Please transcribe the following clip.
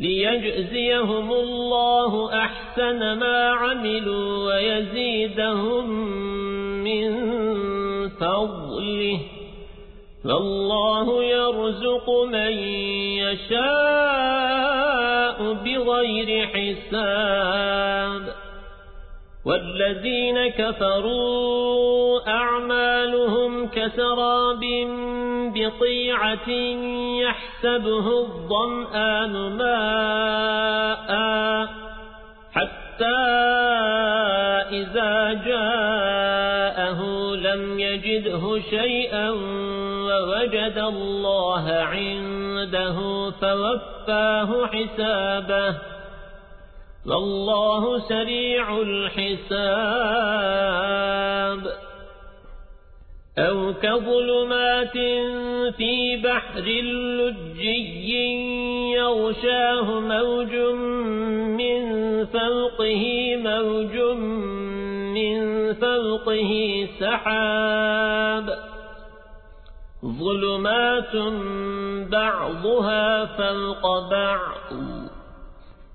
ليجزيهم الله أحسن ما عملوا ويزيدهم من فضله فالله يرزق من يشاء بغير حساب والذين كفروا أعمالهم كسراب بطيعة يحسبه الضمآن ماء حتى إذا جاءه لم يجده شيئا ووجد الله عنده فوفاه حسابه والله سريع الحساب. أو كظلمات في بحر اللجي يغشاه موج من فوقه موج من فوقه سحاب. ظلمات بعضها فوق بعض.